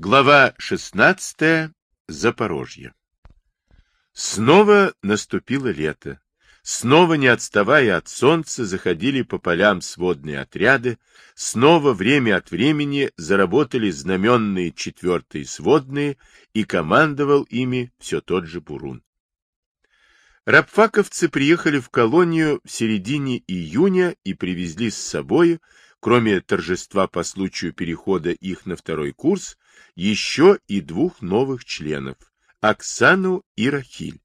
Глава 16. Запорожье. Снова наступило лето. Снова, не отставая от солнца, заходили по полям сводные отряды, снова время от времени заработали знаменные четвертые сводные, и командовал ими все тот же Бурун. Рабфаковцы приехали в колонию в середине июня и привезли с собой, кроме торжества по случаю перехода их на второй курс, еще и двух новых членов – Оксану и Рахиль,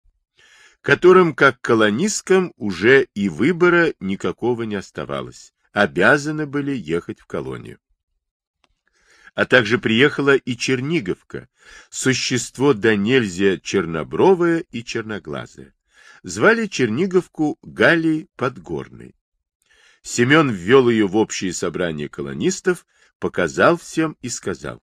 которым, как колонисткам, уже и выбора никакого не оставалось, обязаны были ехать в колонию. А также приехала и Черниговка, существо до нельзя чернобровое и черноглазое. Звали Черниговку Галей Подгорной. Семен ввел ее в общее собрание колонистов, показал всем и сказал.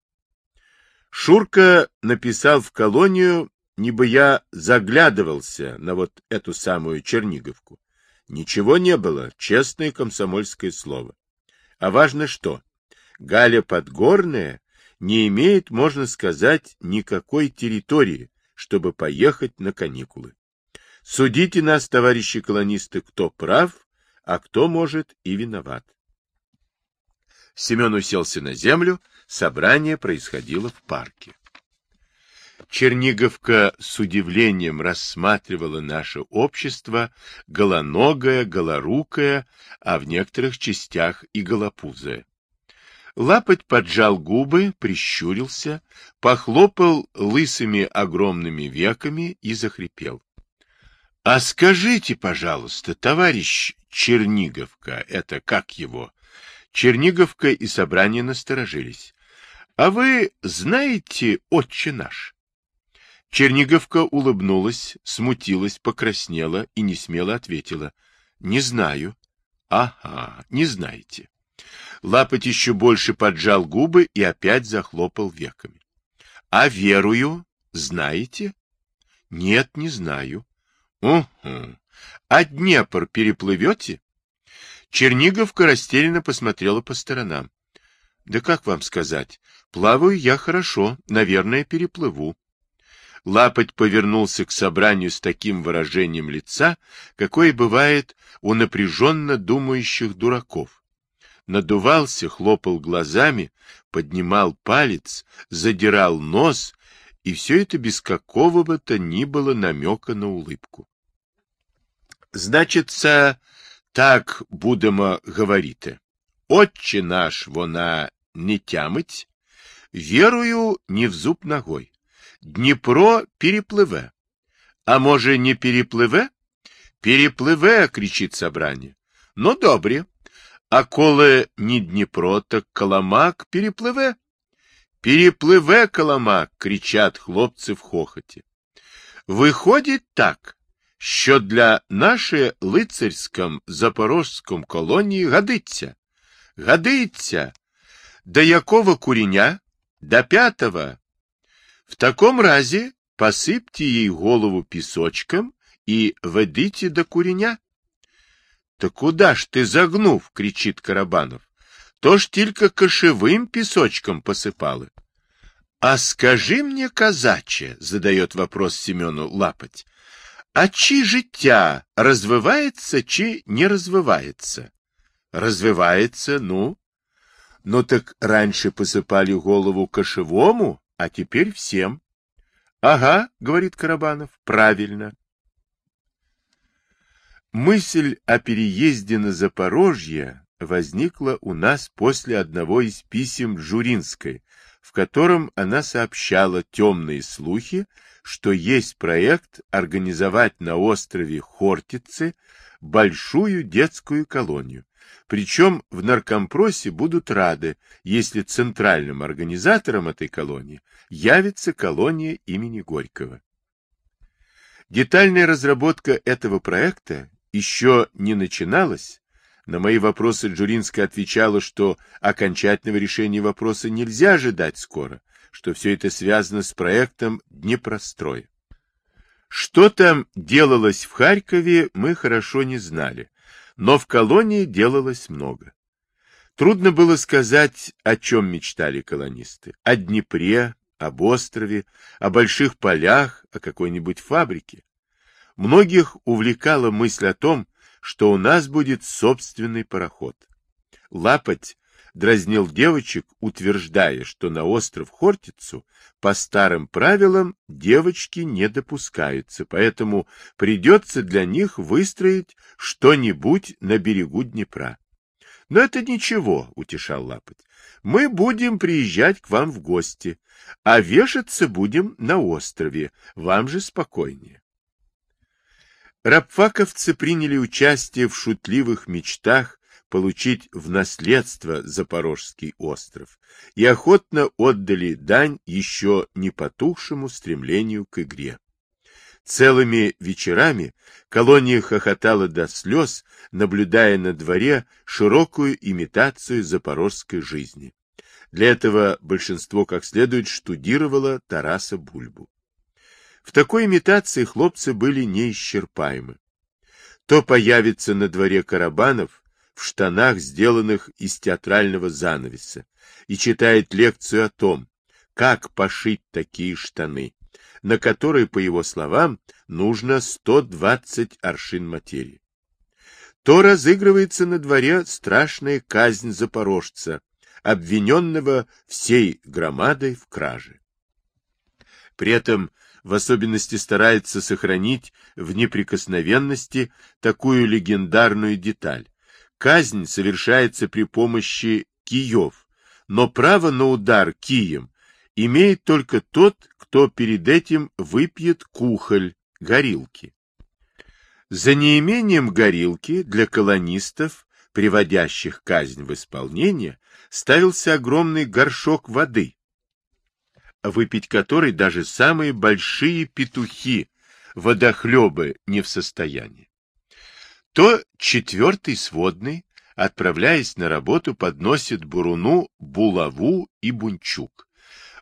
Шурка написал в колонию, не бы я заглядывался на вот эту самую Черниговку. Ничего не было, честное комсомольское слово. А важно что? Галя Подгорная не имеет, можно сказать, никакой территории, чтобы поехать на каникулы. Судите нас, товарищи колонисты, кто прав, а кто, может, и виноват. Семен уселся на землю, собрание происходило в парке. Черниговка с удивлением рассматривала наше общество, голоногое, голорукое, а в некоторых частях и голопузое. Лапоть поджал губы, прищурился, похлопал лысыми огромными веками и захрипел. — А скажите, пожалуйста, товарищ Черниговка, это как его? Черниговка и собрание насторожились. — А вы знаете, отче наш? Черниговка улыбнулась, смутилась, покраснела и несмело ответила. — Не знаю. — Ага, не знаете. Лапоть еще больше поджал губы и опять захлопал веками. — А верую знаете? — Нет, не знаю. — Угу. А Днепр переплывете? Черниговка растерянно посмотрела по сторонам. — Да как вам сказать? Плаваю я хорошо, наверное, переплыву. Лапоть повернулся к собранию с таким выражением лица, какое бывает у напряженно думающих дураков. Надувался, хлопал глазами, поднимал палец, задирал нос, и все это без какого бы то ни было намека на улыбку. Значится, так будемо говорити. Отче наш вона не тямить, вірую, не в зуб ногой. Дніпро перепливе. А може, не перепливе? Перепливе, кричить собрання. Ну, добре. А коли не Дніпро, так Коломак перепливе. Перепливе Коломак, кричать хлопці в хохоті. Виходить так, що для нашої лицарськом запорожськом колонії годиться. Годиться. До якого куреня? До пятого. В таком разе посыпьте ей голову песочком и ведите до куреня. — Да куда ж ты загнув? — кричит Карабанов. — То ж только кошевым песочком посыпалы. — А скажи мне, казаче, — задает вопрос Семену Лапоть, а чи життя розвивається чи не розвивається? Розвивається, ну. ну так раньше посыпали голову кошевому, а теперь всем. Ага, говорит Карабанов, правильно. Мысль о переезде на Запорожье возникла у нас после одного из писем Журинской, в котором она сообщала темные слухи, что есть проект организовать на острове Хортице большую детскую колонию. Причем в наркомпросе будут рады, если центральным организатором этой колонии явится колония имени Горького. Детальная разработка этого проекта еще не начиналась. На мои вопросы Джуринская отвечала, что окончательного решения вопроса нельзя ожидать скоро, что все это связано с проектом Днепростроя. Что там делалось в Харькове, мы хорошо не знали, но в колонии делалось много. Трудно было сказать, о чем мечтали колонисты. О Днепре, об острове, о больших полях, о какой-нибудь фабрике. Многих увлекала мысль о том, что у нас будет собственный пароход. Лапоть дразнил девочек, утверждая, что на остров Хортицу по старым правилам девочки не допускаются, поэтому придется для них выстроить что-нибудь на берегу Днепра. Но это ничего, утешал Лапоть. Мы будем приезжать к вам в гости, а вешаться будем на острове, вам же спокойнее. Рабфаковцы приняли участие в шутливых мечтах получить в наследство Запорожский остров и охотно отдали дань еще не потухшему стремлению к игре. Целыми вечерами колония хохотала до слез, наблюдая на дворе широкую имитацию запорожской жизни. Для этого большинство как следует штудировало Тараса Бульбу. В такой имитации хлопцы были неисчерпаемы. То появится на дворе Карабанов, в штанах, сделанных из театрального занавеса, и читает лекцию о том, как пошить такие штаны, на которые, по его словам, нужно 120 аршин материи. То разыгрывается на дворе страшная казнь запорожца, обвиненного всей громадой в краже. При этом в особенности старается сохранить в неприкосновенности такую легендарную деталь, Казнь совершается при помощи киев, но право на удар кием имеет только тот, кто перед этим выпьет кухоль, горилки. За неимением горилки для колонистов, приводящих казнь в исполнение, ставился огромный горшок воды, выпить который даже самые большие петухи, водохлебы не в состоянии то четвертый сводный, отправляясь на работу, подносит Буруну булаву и бунчук.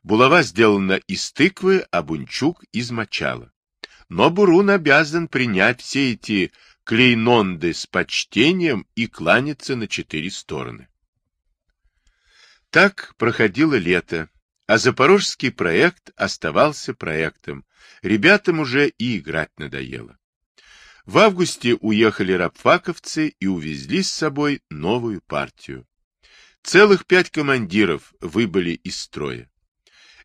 Булава сделана из тыквы, а бунчук — из мочала. Но Бурун обязан принять все эти клейнонды с почтением и кланяться на четыре стороны. Так проходило лето, а запорожский проект оставался проектом. Ребятам уже и играть надоело. В августе уехали рабфаковцы и увезли с собой новую партию. Целых пять командиров выбыли из строя.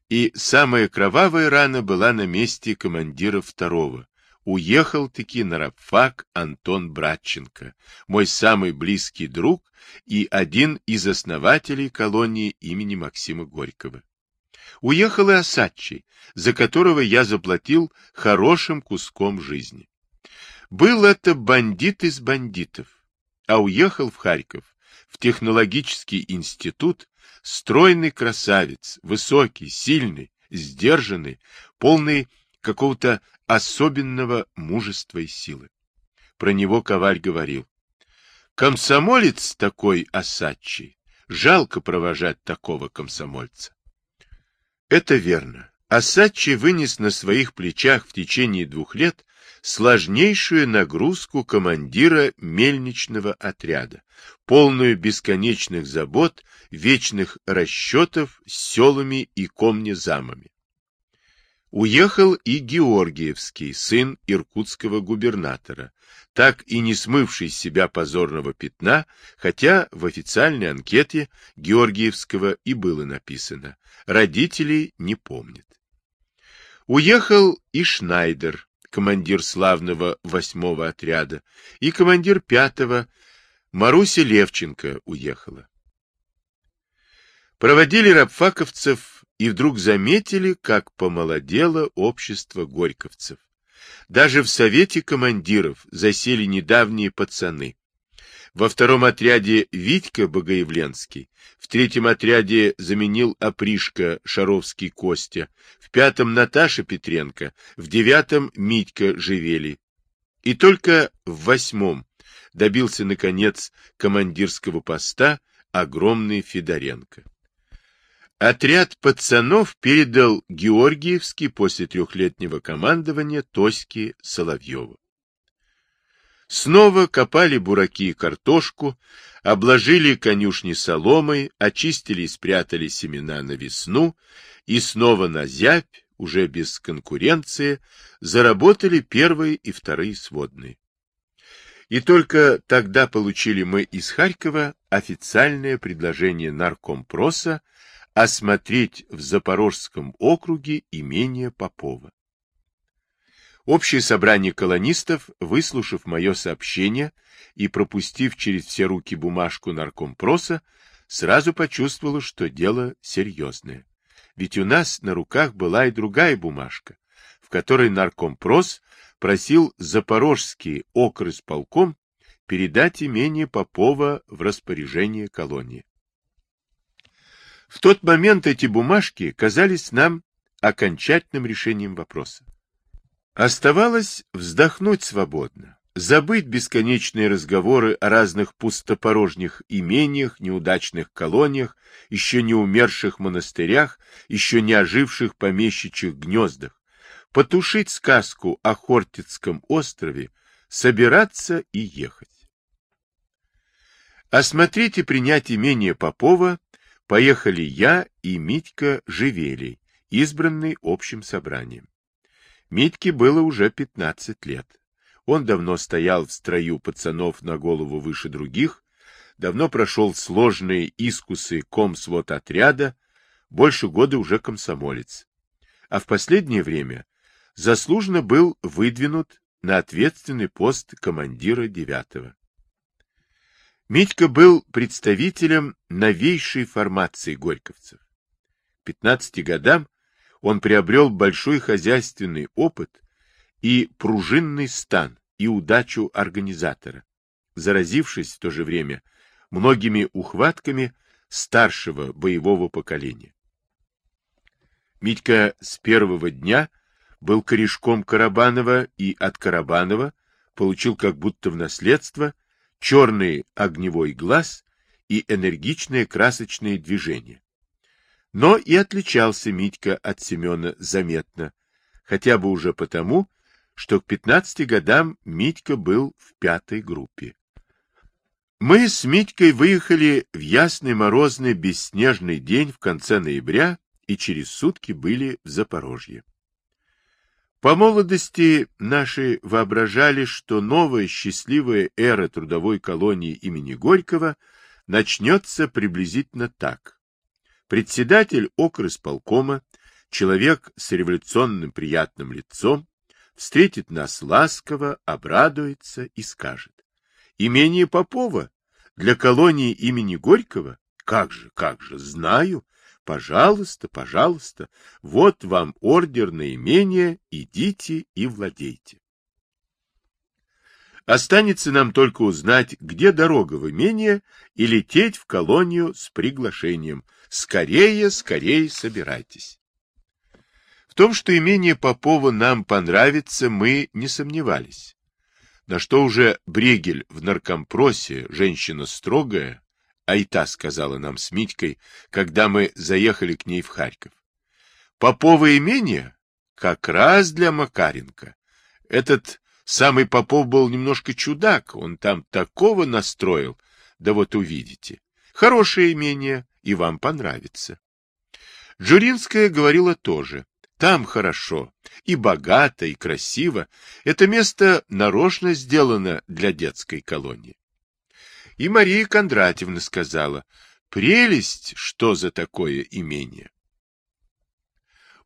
И самая кровавая рана была на месте командира второго. Уехал-таки на рабфак Антон Братченко, мой самый близкий друг и один из основателей колонии имени Максима Горького. Уехал и Осадчий, за которого я заплатил хорошим куском жизни. Был это бандит из бандитов, а уехал в Харьков, в технологический институт, стройный красавец, высокий, сильный, сдержанный, полный какого-то особенного мужества и силы. Про него Коваль говорил. Комсомолец такой осадчий, жалко провожать такого комсомольца. Это верно. Осадчий вынес на своих плечах в течение двух лет сложнейшую нагрузку командира мельничного отряда, полную бесконечных забот, вечных расчетов с селами и комнезамами. Уехал и Георгиевский, сын иркутского губернатора, так и не смывший с себя позорного пятна, хотя в официальной анкете Георгиевского и было написано «Родителей не помнит». Уехал и Шнайдер, командир славного восьмого отряда, и командир пятого, Маруся Левченко, уехала. Проводили рабфаковцев и вдруг заметили, как помолодело общество горьковцев. Даже в совете командиров засели недавние пацаны. Во втором отряде Витька Богоявленский, в третьем отряде заменил опришка Шаровский Костя, в пятом Наташа Петренко, в девятом Митька Живели. И только в восьмом добился, наконец, командирского поста огромный Федоренко. Отряд пацанов передал Георгиевский после трехлетнего командования Тоське Соловьеву. Снова копали бураки и картошку, обложили конюшни соломой, очистили и спрятали семена на весну, и снова на зябь, уже без конкуренции, заработали первые и вторые сводные. И только тогда получили мы из Харькова официальное предложение наркомпроса осмотреть в Запорожском округе имение Попова. Общее собрание колонистов, выслушав мое сообщение и пропустив через все руки бумажку наркомпроса, сразу почувствовало, что дело серьезное. Ведь у нас на руках была и другая бумажка, в которой наркомпрос просил Запорожский окрысполком передать имение Попова в распоряжение колонии. В тот момент эти бумажки казались нам окончательным решением вопроса. Оставалось вздохнуть свободно, забыть бесконечные разговоры о разных пустопорожних имениях, неудачных колониях, еще не умерших монастырях, еще не оживших помещичьих гнездах, потушить сказку о Хортицком острове, собираться и ехать. Осмотреть и принять имение Попова поехали я и Митька Живелий, избранный общим собранием. Митьке было уже 15 лет. Он давно стоял в строю пацанов на голову выше других, давно прошел сложные искусы комсвод отряда, больше года уже комсомолец. А в последнее время заслуженно был выдвинут на ответственный пост командира девятого. Митька был представителем новейшей формации горьковцев. К 15 годам он приобрел большой хозяйственный опыт и пружинный стан, и удачу организатора, заразившись в то же время многими ухватками старшего боевого поколения. Митька с первого дня был корешком Карабанова и от Карабанова получил как будто в наследство черный огневой глаз и энергичное красочное движение. Но и отличался Митька от Семена заметно, хотя бы уже потому, что к 15 годам Митька был в пятой группе. Мы с Митькой выехали в ясный морозный бесснежный день в конце ноября и через сутки были в Запорожье. По молодости наши воображали, что новая счастливая эра трудовой колонии имени Горького начнется приблизительно так. Председатель окрысполкома, человек с революционным приятным лицом, встретит нас ласково, обрадуется и скажет. Имение Попова для колонии имени Горького? Как же, как же, знаю, Пожалуйста, пожалуйста, вот вам ордер на имение, идите и владейте. Останется нам только узнать, где дорога в имение, и лететь в колонию с приглашением. Скорее, скорее собирайтесь. В том, что имение Попова нам понравится, мы не сомневались. На что уже Брегель в наркомпросе, женщина строгая, а и та сказала нам с Митькой, когда мы заехали к ней в Харьков. Поповое имение как раз для Макаренко. Этот самый Попов был немножко чудак, он там такого настроил, да вот увидите. Хорошее имение, и вам понравится. Джуринская говорила тоже. Там хорошо, и богато, и красиво. Это место нарочно сделано для детской колонии. И Мария Кондратьевна сказала, прелесть, что за такое имение.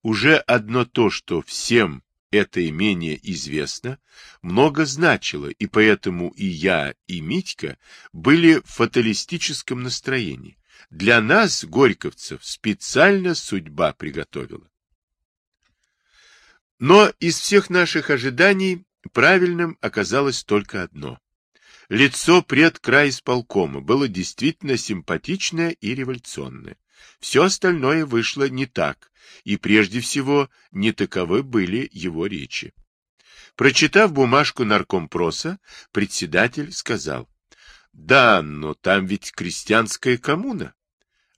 Уже одно то, что всем это имение известно, много значило, и поэтому и я, и Митька были в фаталистическом настроении. Для нас, горьковцев, специально судьба приготовила. Но из всех наших ожиданий правильным оказалось только одно. Лицо предкраисполкома было действительно симпатичное и революционное. Все остальное вышло не так, и прежде всего не таковы были его речи. Прочитав бумажку наркомпроса, председатель сказал, «Да, но там ведь крестьянская коммуна.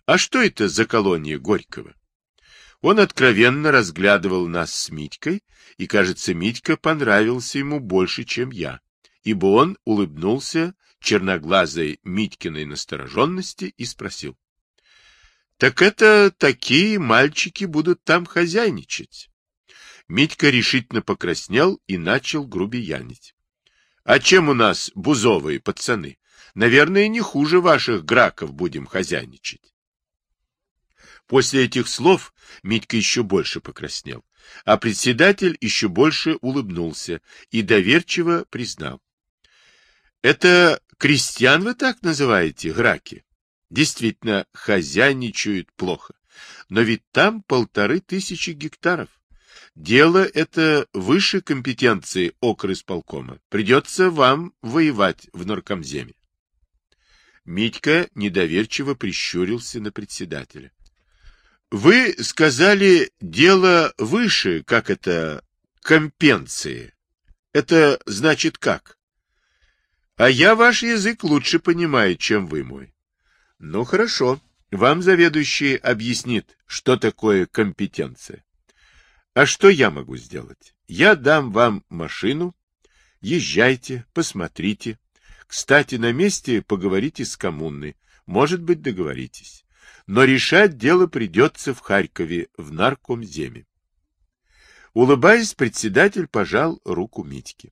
А что это за колония Горького?» Он откровенно разглядывал нас с Митькой, и, кажется, Митька понравился ему больше, чем я ибо он улыбнулся черноглазой Митькиной настороженности и спросил. — Так это такие мальчики будут там хозяйничать? Митька решительно покраснел и начал грубиянить. — А чем у нас бузовые пацаны? Наверное, не хуже ваших граков будем хозяйничать. После этих слов Митька еще больше покраснел, а председатель еще больше улыбнулся и доверчиво признал. — Это крестьян вы так называете, граки? Действительно, хозяйничают плохо. Но ведь там полторы тысячи гектаров. Дело это выше компетенции окрысполкома. Придется вам воевать в наркомземе. Митька недоверчиво прищурился на председателя. — Вы сказали, дело выше, как это, компенсии. Это значит как? А я ваш язык лучше понимаю, чем вы мой. Ну, хорошо. Вам заведующий объяснит, что такое компетенция. А что я могу сделать? Я дам вам машину, езжайте, посмотрите. Кстати, на месте поговорите с коммунной, может быть, договоритесь. Но решать дело придется в Харькове, в наркомземе. Улыбаясь, председатель пожал руку Митьке.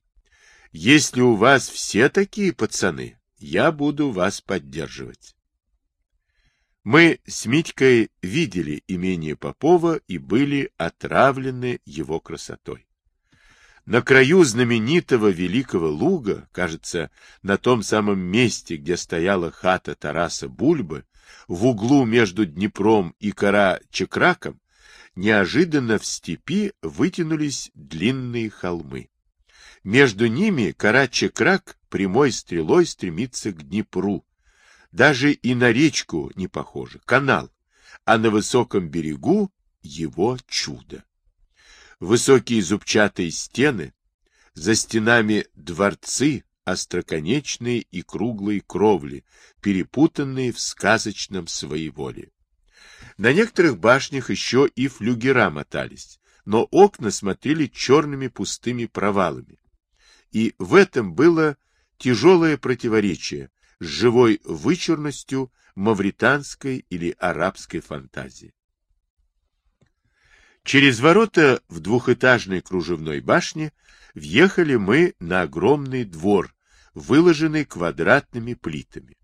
Если у вас все такие пацаны, я буду вас поддерживать. Мы с Митькой видели имение Попова и были отравлены его красотой. На краю знаменитого Великого Луга, кажется, на том самом месте, где стояла хата Тараса Бульбы, в углу между Днепром и Кара-Чекраком, неожиданно в степи вытянулись длинные холмы. Между ними Карачекрак прямой стрелой стремится к Днепру. Даже и на речку не похоже, канал, а на высоком берегу его чудо. Высокие зубчатые стены, за стенами дворцы, остроконечные и круглые кровли, перепутанные в сказочном своеволе. На некоторых башнях еще и флюгера мотались, но окна смотрели черными пустыми провалами, и в этом было тяжелое противоречие с живой вычурностью мавританской или арабской фантазии. Через ворота в двухэтажной кружевной башне въехали мы на огромный двор, выложенный квадратными плитами,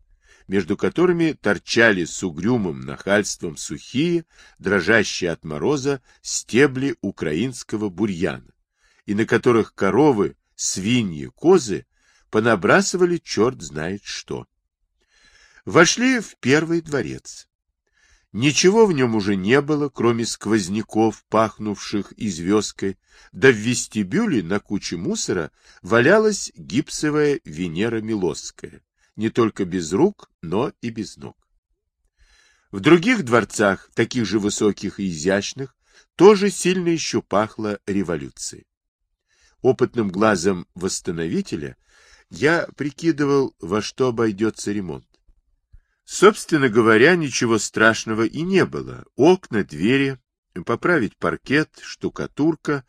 между которыми торчали с угрюмым нахальством сухие, дрожащие от мороза стебли украинского бурьяна, и на которых коровы свиньи, козы понабрасывали черт знает что. Вошли в первый дворец. Ничего в нем уже не было, кроме сквозняков, пахнувших известкой, да в вестибюле на куче мусора валялась гипсовая Венера Милосская, не только без рук, но и без ног. В других дворцах, таких же высоких и изящных, тоже сильно еще пахло революцией опытным глазом восстановителя, я прикидывал, во что обойдется ремонт. Собственно говоря, ничего страшного и не было. Окна, двери, поправить паркет, штукатурка.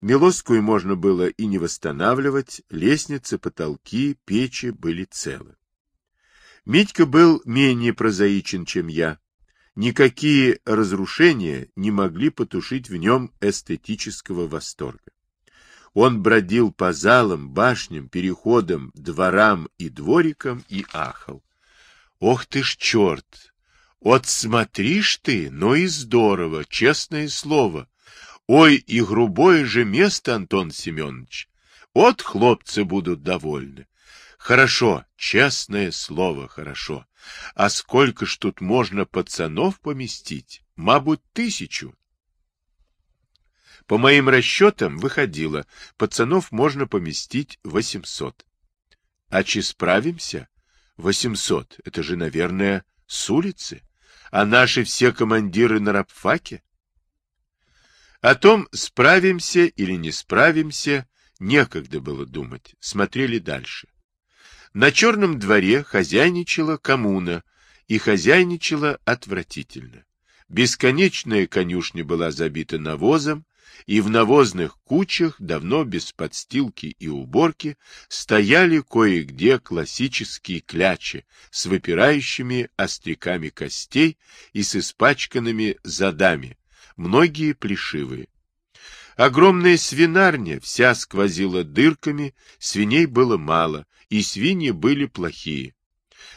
Милосскую можно было и не восстанавливать, лестницы, потолки, печи были целы. Митька был менее прозаичен, чем я. Никакие разрушения не могли потушить в нем эстетического восторга. Он бродил по залам, башням, переходам, дворам и дворикам и ахал. Ох ты ж черт! Вот смотришь ты, ну и здорово, честное слово. Ой, и грубое же место, Антон Семенович. Вот хлопцы будут довольны. Хорошо, честное слово, хорошо. А сколько ж тут можно пацанов поместить? Мабуть, тысячу. По моим расчетам, выходило, пацанов можно поместить 800. А че справимся? 800. Это же, наверное, с улицы. А наши все командиры на рабфаке? О том, справимся или не справимся, некогда было думать. Смотрели дальше. На черном дворе хозяйничала коммуна, и хозяйничала отвратительно. Бесконечная конюшня была забита навозом, и в навозных кучах, давно без подстилки и уборки, стояли кое-где классические клячи с выпирающими остряками костей и с испачканными задами, многие плешивые. Огромная свинарня вся сквозила дырками, свиней было мало, и свиньи были плохие.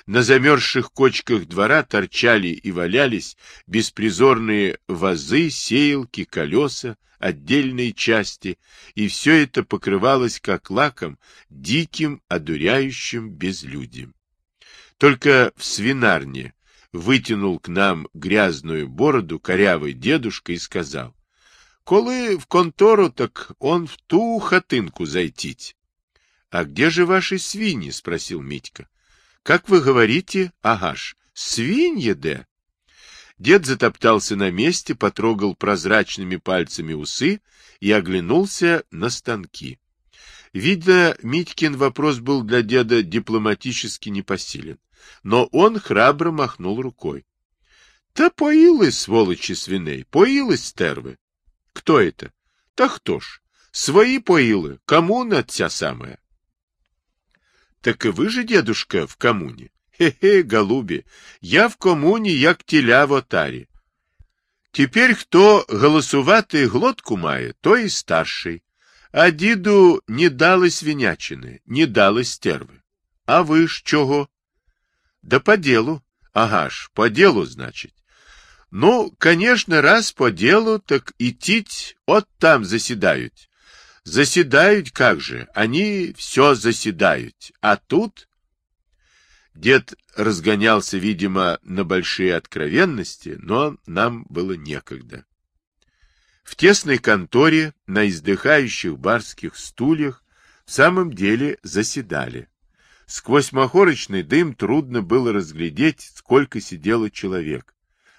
На замерзших кочках двора торчали и валялись беспризорные вазы, сеялки, колеса, отдельные части, и все это покрывалось как лаком диким, одуряющим безлюдьем. Только в свинарне вытянул к нам грязную бороду корявый дедушка и сказал, «Коли в контору, так он в ту хатынку зайтить». «А где же ваши свиньи?» — спросил Митька. Как вы говорите, агаш, свиньи де? Дед затоптался на месте, потрогал прозрачными пальцами усы и оглянулся на станки. Видно, Митькин вопрос был для деда дипломатически непосилен, но он храбро махнул рукой. — Та поили, сволочи свиней, поили стервы. — Кто это? — Та кто ж? Свои поили, коммуна вся самая. Так и вы же, дедушка, в коммуне? Хе-хе, голуби, я в коммуне, як теля в отарі. Теперь хто голосувати глотку має, той і старший. А діду не дали свинячини, не дали стерви. А ви ж чого? Да по делу. Ага ж, по делу, значит. Ну, конечно, раз по делу, так и тить от там заседают. Заседают как же, они все заседают, а тут... Дед разгонялся, видимо, на большие откровенности, но нам было некогда. В тесной конторе на издыхающих барских стульях в самом деле заседали. Сквозь махорочный дым трудно было разглядеть, сколько сидело человек,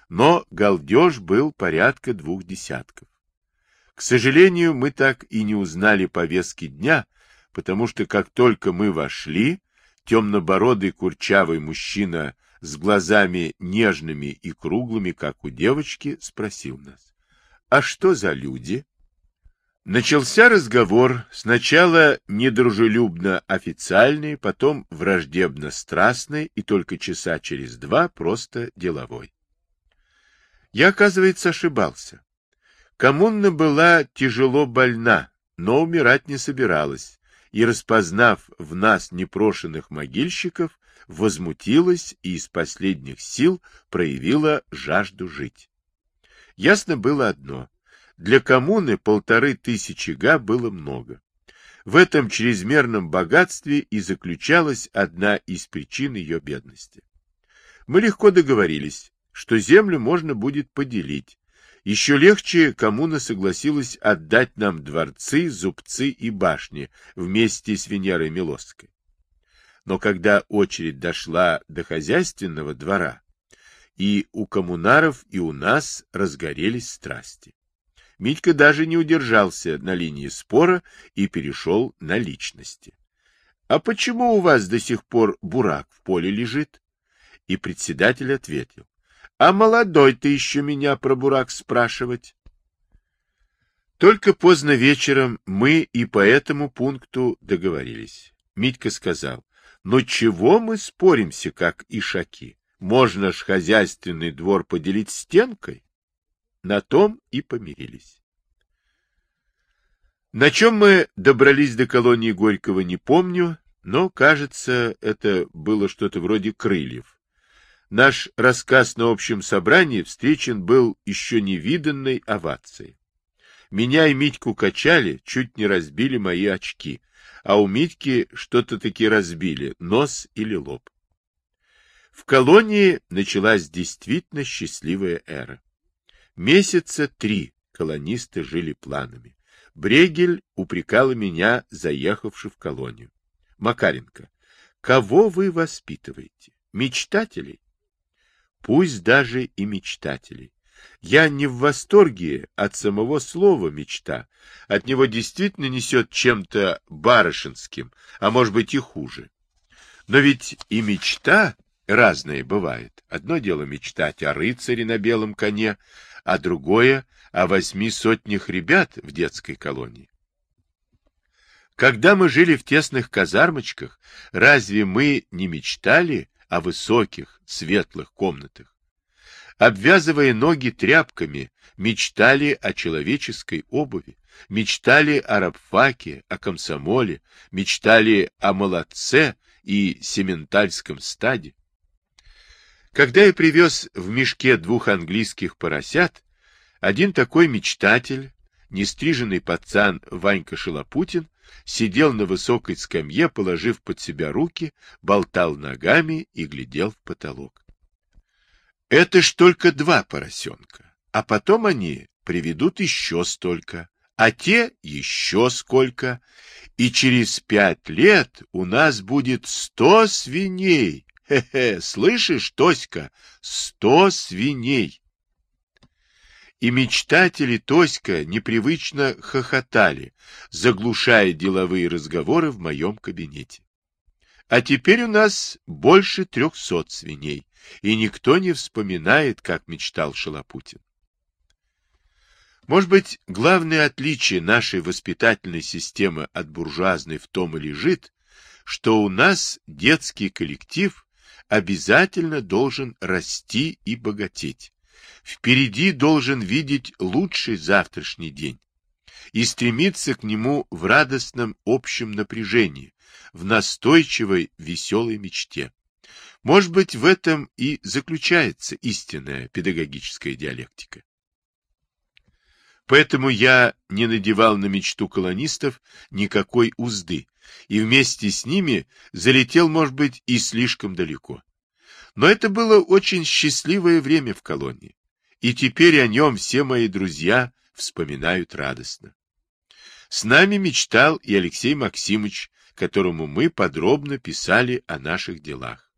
но галдеж был порядка двух десятков. К сожалению, мы так и не узнали повестки дня, потому что как только мы вошли, темнобородый курчавый мужчина с глазами нежными и круглыми, как у девочки, спросил нас, «А что за люди?» Начался разговор, сначала недружелюбно официальный, потом враждебно страстный и только часа через два просто деловой. Я, оказывается, ошибался. Коммуна была тяжело больна, но умирать не собиралась, и, распознав в нас непрошенных могильщиков, возмутилась и из последних сил проявила жажду жить. Ясно было одно. Для коммуны полторы тысячи га было много. В этом чрезмерном богатстве и заключалась одна из причин ее бедности. Мы легко договорились, что землю можно будет поделить, еще легче коммуна согласилась отдать нам дворцы, зубцы и башни вместе с Венерой Милосской. Но когда очередь дошла до хозяйственного двора, и у коммунаров, и у нас разгорелись страсти. Митька даже не удержался на линии спора и перешел на личности. — А почему у вас до сих пор бурак в поле лежит? И председатель ответил. А молодой ты еще меня про бурак спрашивать? Только поздно вечером мы и по этому пункту договорились. Митька сказал, но чего мы споримся, как ишаки? Можно ж хозяйственный двор поделить стенкой? На том и помирились. На чем мы добрались до колонии Горького, не помню, но, кажется, это было что-то вроде крыльев. Наш рассказ на общем собрании встречен был еще невиданной овацией. Меня и Митьку качали, чуть не разбили мои очки, а у Митьки что-то таки разбили, нос или лоб. В колонии началась действительно счастливая эра. Месяца три колонисты жили планами. Брегель упрекала меня, заехавши в колонию. Макаренко, кого вы воспитываете? Мечтателей? Пусть даже и мечтателей. Я не в восторге от самого слова «мечта». От него действительно несет чем-то барышинским, а может быть и хуже. Но ведь и мечта разная бывает. Одно дело мечтать о рыцаре на белом коне, а другое о восьми сотнях ребят в детской колонии. Когда мы жили в тесных казармочках, разве мы не мечтали о высоких, светлых комнатах? Обвязывая ноги тряпками, мечтали о человеческой обуви, мечтали о рабфаке, о комсомоле, мечтали о молодце и сементальском стаде. Когда я привез в мешке двух английских поросят, один такой мечтатель, нестриженный пацан Ванька Шалопутин, сидел на высокой скамье, положив под себя руки, болтал ногами и глядел в потолок. Это ж только два поросенка, а потом они приведут еще столько, а те еще сколько, и через пять лет у нас будет сто свиней. Хе-хе, слышишь, Тоська, сто свиней. И мечтатели Тоська непривычно хохотали, заглушая деловые разговоры в моем кабинете. А теперь у нас больше трехсот свиней, и никто не вспоминает, как мечтал Шалопутин. Может быть, главное отличие нашей воспитательной системы от буржуазной в том и лежит, что у нас детский коллектив обязательно должен расти и богатеть впереди должен видеть лучший завтрашний день и стремиться к нему в радостном общем напряжении, в настойчивой веселой мечте. Может быть, в этом и заключается истинная педагогическая диалектика. Поэтому я не надевал на мечту колонистов никакой узды, и вместе с ними залетел, может быть, и слишком далеко. Но это было очень счастливое время в колонии и теперь о нем все мои друзья вспоминают радостно. С нами мечтал и Алексей Максимович, которому мы подробно писали о наших делах.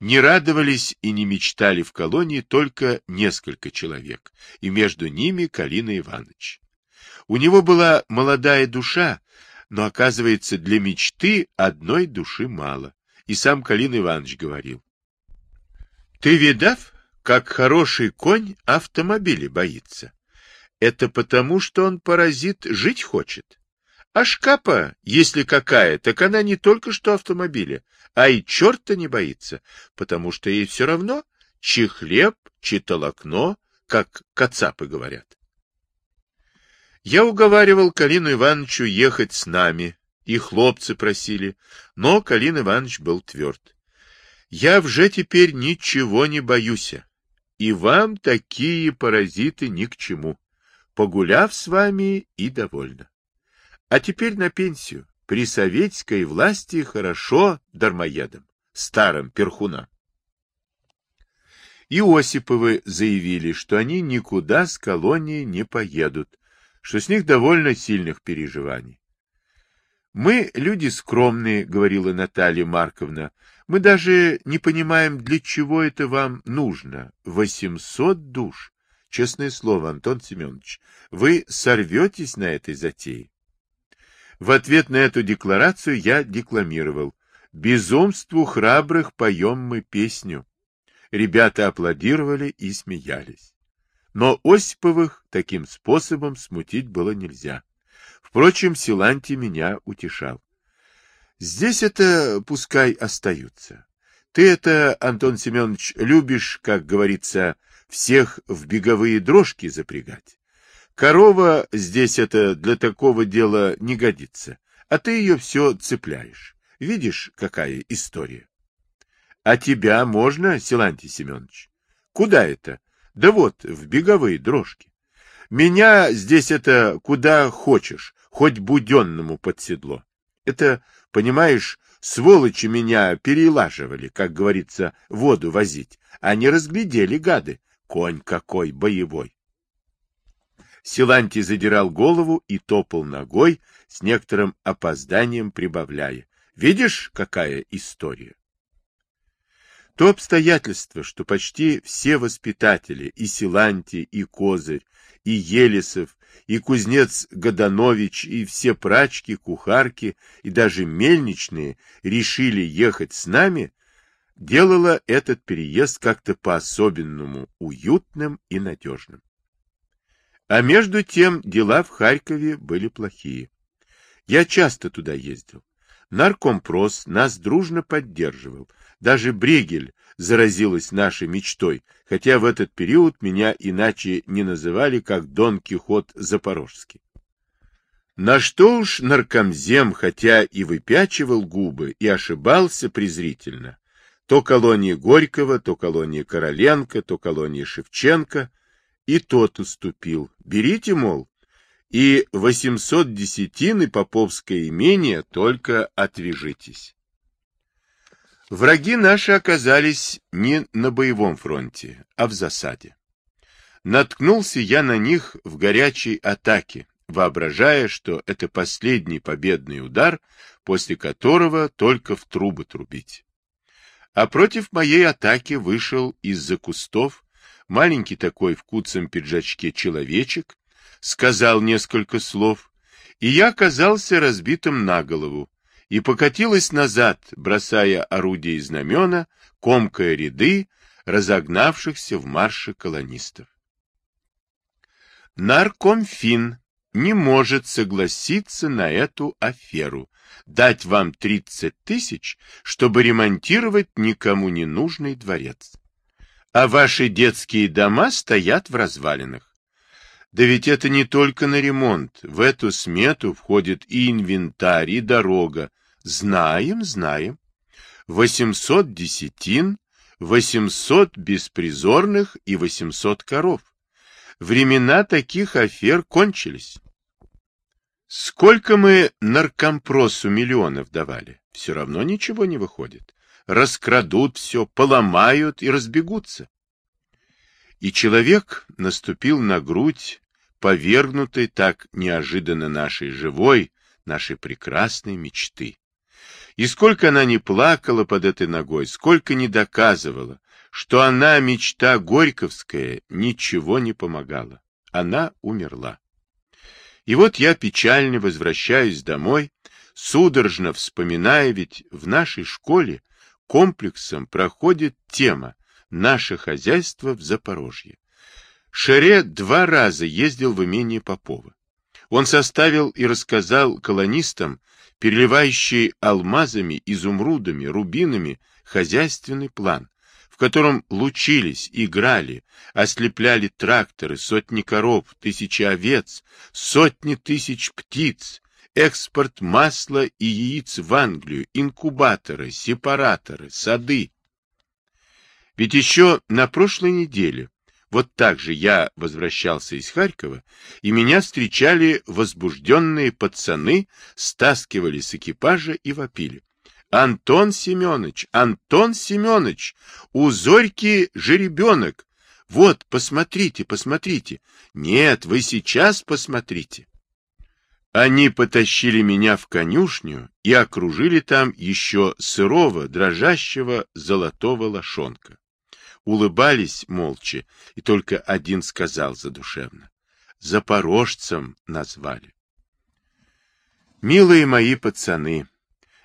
Не радовались и не мечтали в колонии только несколько человек, и между ними Калина Иванович. У него была молодая душа, но, оказывается, для мечты одной души мало. И сам Калин Иванович говорил. — Ты видав, как хороший конь автомобиля боится. Это потому, что он паразит жить хочет. А шкапа, если какая, так она не только что автомобиля, а и черта не боится, потому что ей все равно, чи хлеб, чи толокно, как кацапы говорят. Я уговаривал Калину Ивановичу ехать с нами, и хлопцы просили, но Калин Иванович был тверд. Я вже теперь ничего не боюсь. И вам такие паразиты ни к чему. Погуляв с вами и довольно. А теперь на пенсию. При советской власти хорошо дармоедам, старым перхунам. Иосиповы заявили, что они никуда с колонии не поедут, что с них довольно сильных переживаний. «Мы люди скромные», — говорила Наталья Марковна, мы даже не понимаем, для чего это вам нужно. Восемьсот душ. Честное слово, Антон Семенович, вы сорветесь на этой затее. В ответ на эту декларацию я декламировал. «Безумству храбрых поем мы песню». Ребята аплодировали и смеялись. Но Осиповых таким способом смутить было нельзя. Впрочем, Силанти меня утешал. Здесь это пускай остаются. Ты это, Антон Семенович, любишь, как говорится, всех в беговые дрожки запрягать. Корова здесь это для такого дела не годится, а ты ее все цепляешь. Видишь, какая история? А тебя можно, Силантий Семенович? Куда это? Да вот, в беговые дрожки. Меня здесь это куда хочешь, хоть буденному под седло. Это Понимаешь, сволочи меня перелаживали, как говорится, воду возить, а не разглядели гады. Конь какой боевой! Силантий задирал голову и топал ногой, с некоторым опозданием прибавляя. Видишь, какая история? То обстоятельство, что почти все воспитатели, и Силантий, и Козырь, и Елисов, и кузнец Годанович, и все прачки, кухарки, и даже мельничные решили ехать с нами, делало этот переезд как-то по-особенному уютным и надежным. А между тем дела в Харькове были плохие. Я часто туда ездил. Наркомпрос нас дружно поддерживал. Даже Брегель заразилась нашей мечтой, хотя в этот период меня иначе не называли, как Дон Кихот Запорожский. На что уж наркомзем, хотя и выпячивал губы, и ошибался презрительно. То колония Горького, то колония Короленко, то колония Шевченко, и тот уступил. Берите, мол, и 800 десятины поповское имение только отвяжитесь. Враги наши оказались не на боевом фронте, а в засаде. Наткнулся я на них в горячей атаке, воображая, что это последний победный удар, после которого только в трубы трубить. А против моей атаки вышел из-за кустов маленький такой в куцем пиджачке человечек, сказал несколько слов, и я оказался разбитым на голову и покатилась назад, бросая орудия и знамена, комкая ряды разогнавшихся в марше колонистов. Наркомфин не может согласиться на эту аферу, дать вам 30 тысяч, чтобы ремонтировать никому не нужный дворец. А ваши детские дома стоят в развалинах. Да ведь это не только на ремонт. В эту смету входит и инвентарь, и дорога. Знаем, знаем. 800 десятин, 800 беспризорных и 800 коров. Времена таких афер кончились. Сколько мы наркомпросу миллионов давали, все равно ничего не выходит. Раскрадут все, поломают и разбегутся. И человек наступил на грудь повергнутой так неожиданно нашей живой, нашей прекрасной мечты. И сколько она не плакала под этой ногой, сколько не доказывала, что она, мечта Горьковская, ничего не помогала. Она умерла. И вот я печально возвращаюсь домой, судорожно вспоминая, ведь в нашей школе комплексом проходит тема «Наше хозяйство в Запорожье». Шере два раза ездил в имение Попова. Он составил и рассказал колонистам, переливающий алмазами, изумрудами, рубинами, хозяйственный план, в котором лучились, играли, ослепляли тракторы, сотни коров, тысячи овец, сотни тысяч птиц, экспорт масла и яиц в Англию, инкубаторы, сепараторы, сады. Ведь еще на прошлой неделе вот так же я возвращался из Харькова, и меня встречали возбужденные пацаны, стаскивали с экипажа и вопили. Антон Семенович, Антон Семенович, у Зорьки жеребенок. Вот, посмотрите, посмотрите. Нет, вы сейчас посмотрите. Они потащили меня в конюшню и окружили там еще сырого, дрожащего золотого лошонка. Улыбались молча, и только один сказал задушевно. Запорожцем назвали. Милые мои пацаны,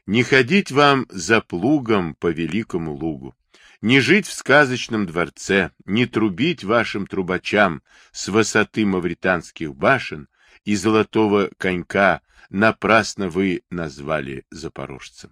не ходить вам за плугом по великому лугу, не жить в сказочном дворце, не трубить вашим трубачам с высоты мавританских башен и золотого конька напрасно вы назвали запорожцем.